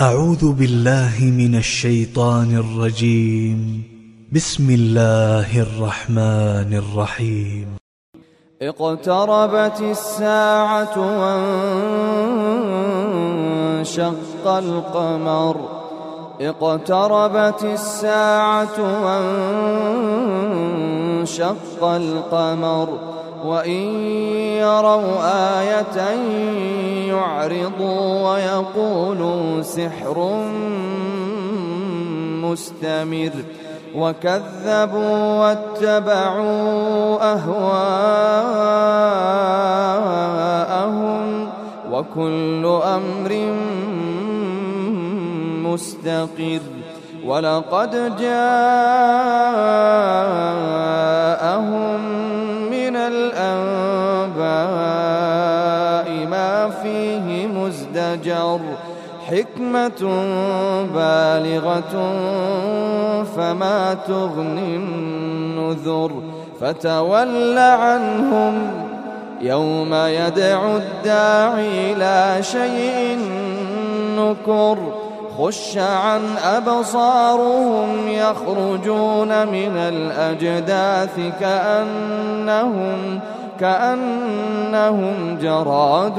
أعوذ بالله من الشيطان الرجيم. بسم الله الرحمن الرحيم. اقتربت الساعة وانشق القمر. اقتربت الساعة وانشق القمر. وإن يروا آية يعرضوا ويقولوا سحر مستمر وكذبوا واتبعوا أهواءهم وكل أمر مستقر ولقد جاءهم حكمة بالغة فما تغني النذر فتول عنهم يوم يدعو الداعي إلى شيء نكر خش عن أبصارهم يخرجون من الأجداث كأنهم كأنهم جراد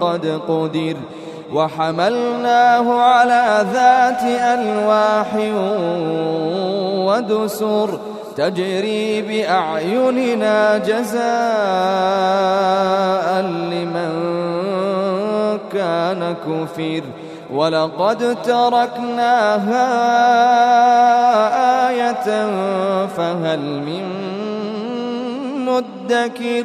قد قدر وحملناه على ذات ألواح ودسر تجري بأعيننا جزاء لمن كان كفر ولقد تركناها آية فهل من مدكر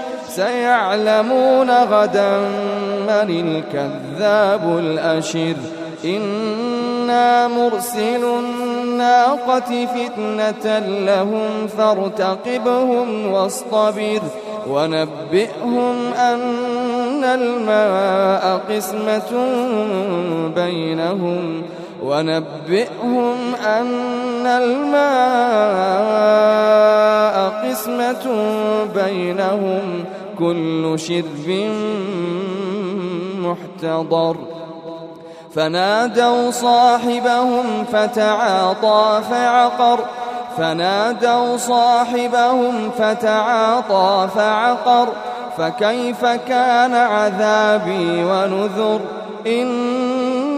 سيعلمون غدا من الكذاب الأشر. إنا مرسل الناقة فتنة لهم فارتقبهم واصطبر. ونبئهم أن الماء قسمة بينهم. ونبئهم أن الماء قسمة بينهم. كل شرب محتضر. فنادوا صاحبهم فتعاطى فعقر. فنادوا صاحبهم فتعاطى فعقر. فكيف كان عذابي ونذر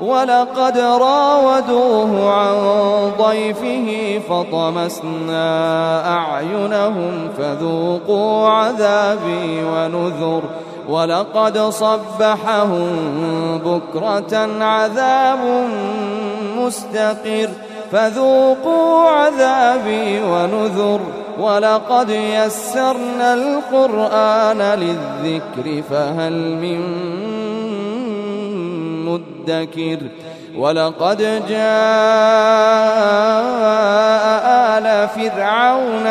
ولقد راودوه عن ضيفه فطمسنا أعينهم فذوقوا عذابي ونذر ولقد صبحهم بكرة عذاب مستقر فذوقوا عذابي ونذر ولقد يسرنا القرآن للذكر فهل من مدكر ولقد جاء آل فرعون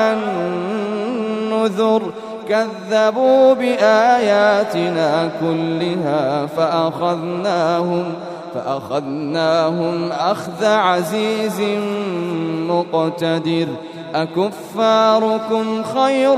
النذر كذبوا بآياتنا كلها فأخذناهم فأخذناهم أخذ عزيز مقتدر. أكفاركم خير